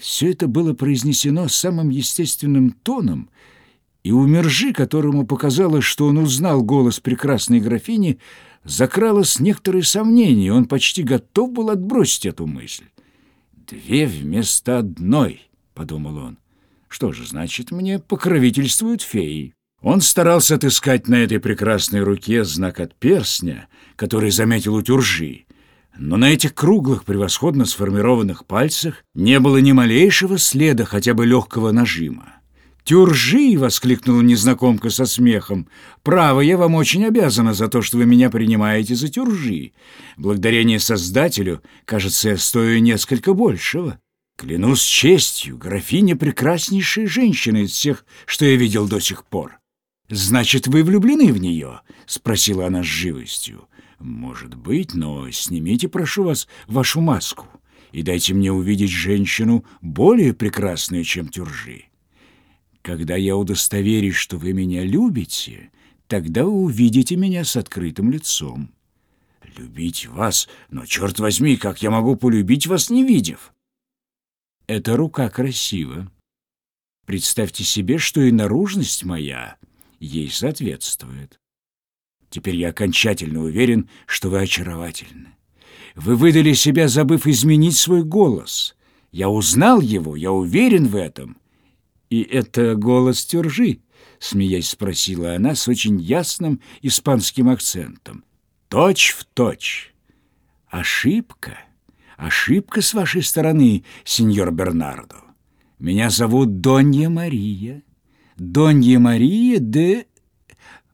Все это было произнесено самым естественным тоном, и у Мержи, которому показалось, что он узнал голос прекрасной графини, закралось некоторое сомнение, он почти готов был отбросить эту мысль. «Две вместо одной», — подумал он. «Что же, значит, мне покровительствуют феи». Он старался отыскать на этой прекрасной руке знак от перстня, который заметил у тюржи, но на этих круглых, превосходно сформированных пальцах не было ни малейшего следа хотя бы легкого нажима. «Тюржи!» — воскликнула незнакомка со смехом. «Право, я вам очень обязана за то, что вы меня принимаете за тюржи. Благодарение Создателю, кажется, я стою несколько большего. Клянусь честью, графиня — прекраснейшая женщина из всех, что я видел до сих пор». «Значит, вы влюблены в нее?» — спросила она с живостью. «Может быть, но снимите, прошу вас, вашу маску и дайте мне увидеть женщину более прекрасную, чем Тюржи. Когда я удостоверюсь, что вы меня любите, тогда увидите меня с открытым лицом. Любить вас? Но, черт возьми, как я могу полюбить вас, не видев? Эта рука красива. Представьте себе, что и наружность моя ей соответствует. Теперь я окончательно уверен, что вы очаровательны. Вы выдали себя, забыв изменить свой голос. Я узнал его, я уверен в этом. И это голос Тюржи, смеясь спросила она с очень ясным испанским акцентом. Точь в точь. Ошибка. Ошибка с вашей стороны, сеньор Бернардо. Меня зовут Донья Мария. Донья Мария де...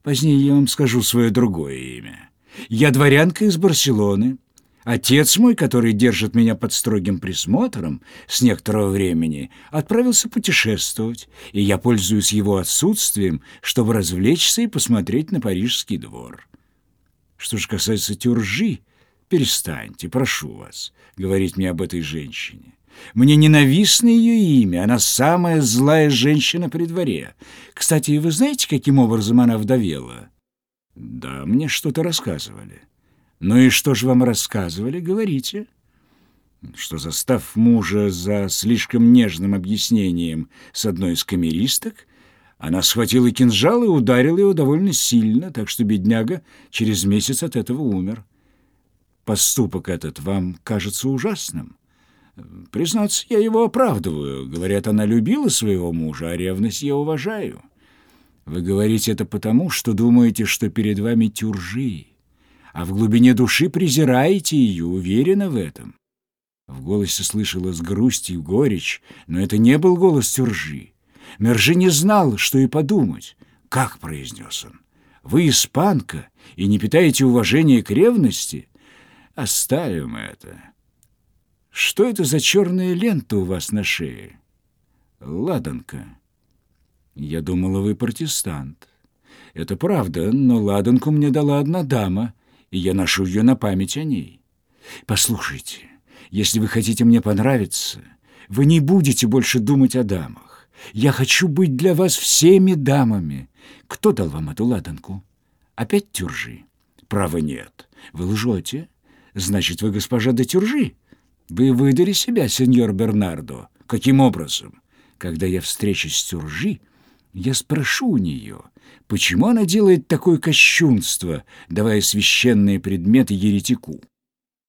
Позднее я вам скажу свое другое имя. Я дворянка из Барселоны. Отец мой, который держит меня под строгим присмотром с некоторого времени, отправился путешествовать, и я пользуюсь его отсутствием, чтобы развлечься и посмотреть на парижский двор. Что же касается Тюржи, перестаньте, прошу вас, говорить мне об этой женщине. Мне ненавистно ее имя, она самая злая женщина при дворе. Кстати, вы знаете, каким образом она вдовела? Да, мне что-то рассказывали. Ну и что же вам рассказывали, говорите? Что, застав мужа за слишком нежным объяснением с одной из камеристок, она схватила кинжал и ударила его довольно сильно, так что бедняга через месяц от этого умер. Поступок этот вам кажется ужасным? Признаться, я его оправдываю. Говорят, она любила своего мужа, а ревность я уважаю. Вы говорите это потому, что думаете, что перед вами тюржи, а в глубине души презираете ее, уверена в этом. В голосе слышалась грусть и горечь, но это не был голос тюржи. Мержи не знал, что и подумать. «Как?» — произнес он. «Вы испанка и не питаете уважения к ревности? Оставим это. Что это за черная лента у вас на шее? Ладанка. Я думала, вы протестант. Это правда, но ладанку мне дала одна дама, и я ношу ее на память о ней. Послушайте, если вы хотите мне понравиться, вы не будете больше думать о дамах. Я хочу быть для вас всеми дамами. Кто дал вам эту ладанку? Опять тюржи? Права нет. Вы лжете? Значит, вы госпожа де тюржи? Вы выдали себя, сеньор Бернардо. Каким образом? Когда я встречусь с Тюржи, я спрошу у нее, почему она делает такое кощунство, давая священные предметы еретику.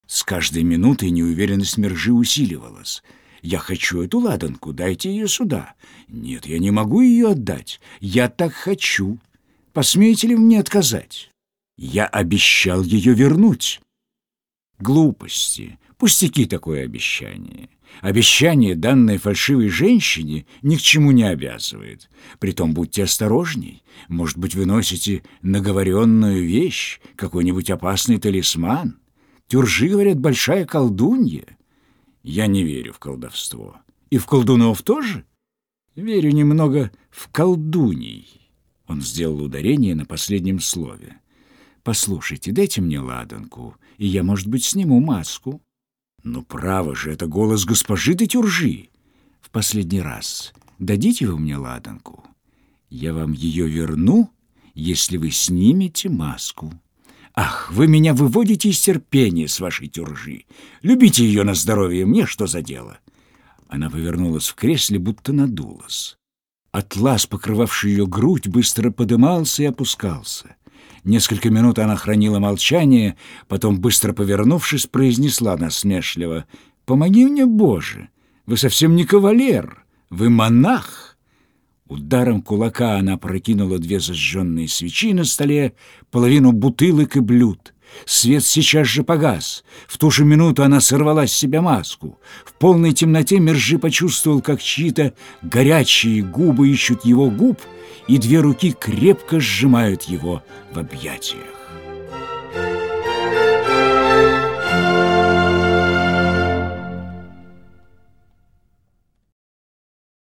С каждой минутой неуверенность Мержи усиливалась. «Я хочу эту ладанку, дайте ее сюда». «Нет, я не могу ее отдать. Я так хочу. Посмеете ли мне отказать?» «Я обещал ее вернуть». Глупости. Пустяки такое обещание. Обещание, данное фальшивой женщине, ни к чему не обязывает. Притом будьте осторожней. Может быть, вы носите наговоренную вещь, какой-нибудь опасный талисман. Тюржи, говорят, большая колдунья. Я не верю в колдовство. И в колдунов тоже? Верю немного в колдуней. Он сделал ударение на последнем слове. Послушайте, дайте мне ладанку, и я, может быть, сниму маску. «Ну, право же, это голос госпожи де Тюржи. В последний раз дадите вы мне ладанку? Я вам ее верну, если вы снимете маску. Ах, вы меня выводите из терпения с вашей Тюржи. Любите ее на здоровье, мне что за дело? Она повернулась в кресле, будто надулась. Атлас, покрывавший ее грудь, быстро подымался и опускался. Несколько минут она хранила молчание, потом, быстро повернувшись, произнесла насмешливо, «Помоги мне, Боже! Вы совсем не кавалер, вы монах!» Ударом кулака она прокинула две зажженные свечи на столе, половину бутылок и блюд. Свет сейчас же погас. В ту же минуту она сорвала с себя маску. В полной темноте Мержи почувствовал, как чьи-то горячие губы ищут его губ, и две руки крепко сжимают его в объятиях.